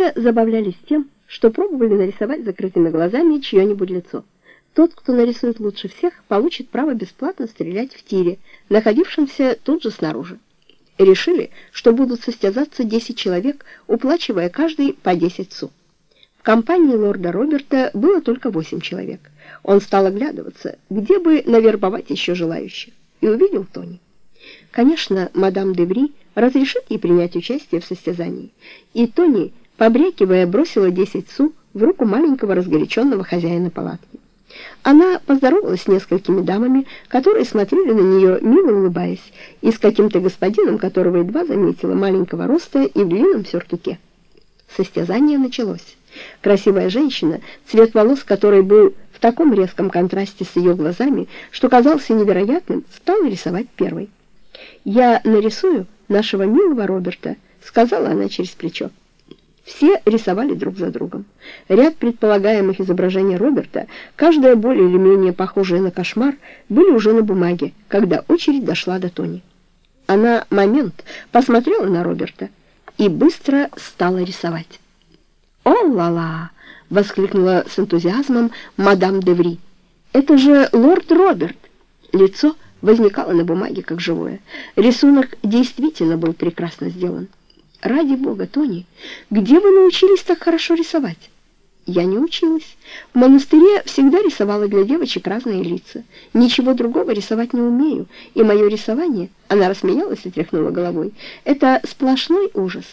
Все забавлялись тем, что пробовали нарисовать закрытыми глазами чье-нибудь лицо. Тот, кто нарисует лучше всех, получит право бесплатно стрелять в тире, находившемся тут же снаружи. Решили, что будут состязаться 10 человек, уплачивая каждый по 10 су. В компании лорда Роберта было только 8 человек. Он стал оглядываться, где бы навербовать еще желающих, и увидел Тони. Конечно, мадам Деври разрешит ей принять участие в состязании, и Тони, побрякивая, бросила 10 су в руку маленького разгоряченного хозяина палатки. Она поздоровалась с несколькими дамами, которые смотрели на нее, мило улыбаясь, и с каким-то господином, которого едва заметила маленького роста и в длинном сюртуке. Состязание началось. Красивая женщина, цвет волос которой был в таком резком контрасте с ее глазами, что казался невероятным, стала рисовать первой. «Я нарисую нашего милого Роберта», — сказала она через плечо. Все рисовали друг за другом. Ряд предполагаемых изображений Роберта, каждое более или менее похожее на кошмар, были уже на бумаге, когда очередь дошла до Тони. Она момент посмотрела на Роберта и быстро стала рисовать. «О-ла-ла!» — воскликнула с энтузиазмом мадам Деври. «Это же лорд Роберт!» Лицо возникало на бумаге как живое. Рисунок действительно был прекрасно сделан. «Ради бога, Тони, где вы научились так хорошо рисовать?» «Я не училась. В монастыре всегда рисовала для девочек разные лица. Ничего другого рисовать не умею, и мое рисование...» Она рассмеялась и тряхнула головой. «Это сплошной ужас».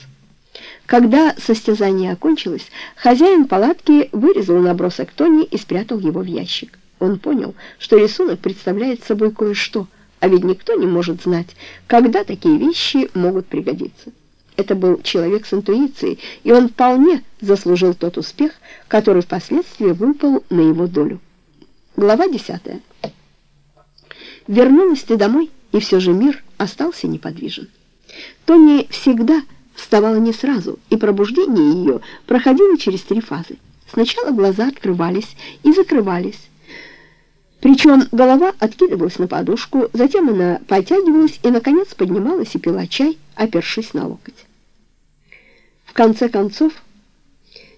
Когда состязание окончилось, хозяин палатки вырезал набросок Тони и спрятал его в ящик. Он понял, что рисунок представляет собой кое-что, а ведь никто не может знать, когда такие вещи могут пригодиться. Это был человек с интуицией, и он вполне заслужил тот успех, который впоследствии выпал на его долю. Глава 10. Вернулась ты домой, и все же мир остался неподвижен. Тони всегда вставала не сразу, и пробуждение ее проходило через три фазы. Сначала глаза открывались и закрывались, причем голова откидывалась на подушку, затем она потягивалась и, наконец, поднималась и пила чай, опершись на локоть. В конце концов,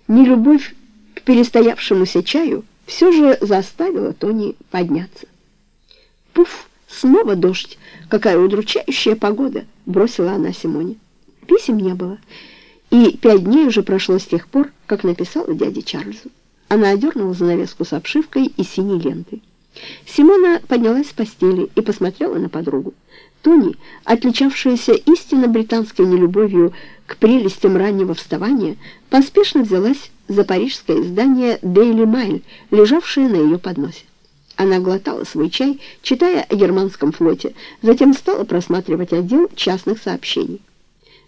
нелюбовь к перестоявшемуся чаю все же заставила Тони подняться. «Пуф! Снова дождь! Какая удручающая погода!» — бросила она Симоне. Писем не было, и пять дней уже прошло с тех пор, как написала дяде Чарльзу. Она одернула занавеску с обшивкой и синей лентой. Симона поднялась с постели и посмотрела на подругу. Тони, отличавшаяся истинно британской нелюбовью к прелестям раннего вставания, поспешно взялась за парижское издание «Дейли Майл», лежавшее на ее подносе. Она глотала свой чай, читая о германском флоте, затем стала просматривать отдел частных сообщений.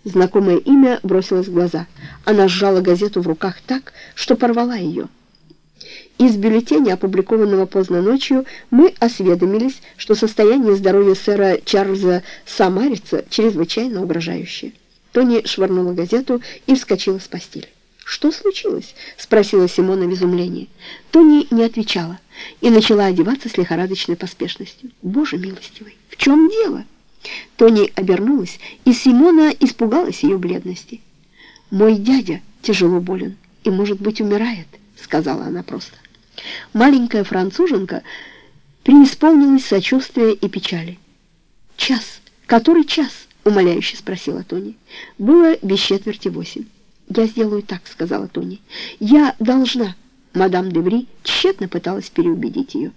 Знакомое имя бросилось в глаза. Она сжала газету в руках так, что порвала ее. Из бюллетеня, опубликованного поздно ночью, мы осведомились, что состояние здоровья сэра Чарльза Самарица чрезвычайно угрожающее. Тони швырнула газету и вскочила с постели. «Что случилось?» — спросила Симона в изумлении. Тони не отвечала и начала одеваться с лихорадочной поспешностью. «Боже милостивый, в чем дело?» Тони обернулась, и Симона испугалась ее бледности. «Мой дядя тяжело болен и, может быть, умирает», — сказала она просто. Маленькая француженка преисполнилась сочувствия и печали. «Час? Который час?» — умоляюще спросила Тони. Было без четверти восемь. «Я сделаю так», — сказала Тони. «Я должна». Мадам Деври тщетно пыталась переубедить ее.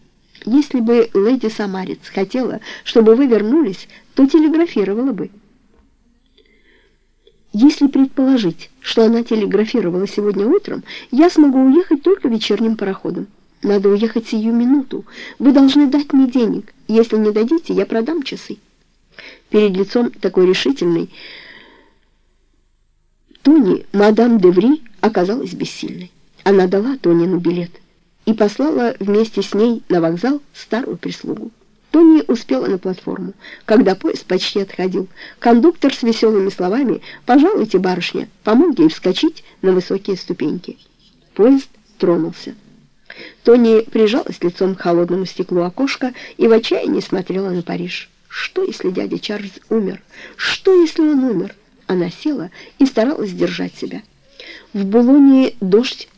«Если бы леди Самарец хотела, чтобы вы вернулись, то телеграфировала бы». Если предположить, что она телеграфировала сегодня утром, я смогу уехать только вечерним пароходом. Надо уехать сию минуту. Вы должны дать мне денег. Если не дадите, я продам часы. Перед лицом такой решительной Тони мадам Деври оказалась бессильной. Она дала Тонину билет и послала вместе с ней на вокзал старую прислугу. Тони успела на платформу, когда поезд почти отходил. Кондуктор с веселыми словами «Пожалуйте, барышня», помог ей вскочить на высокие ступеньки. Поезд тронулся. Тони прижалась лицом к холодному стеклу окошка и в отчаянии смотрела на Париж. Что, если дядя Чарльз умер? Что, если он умер? Она села и старалась держать себя. В Булоне дождь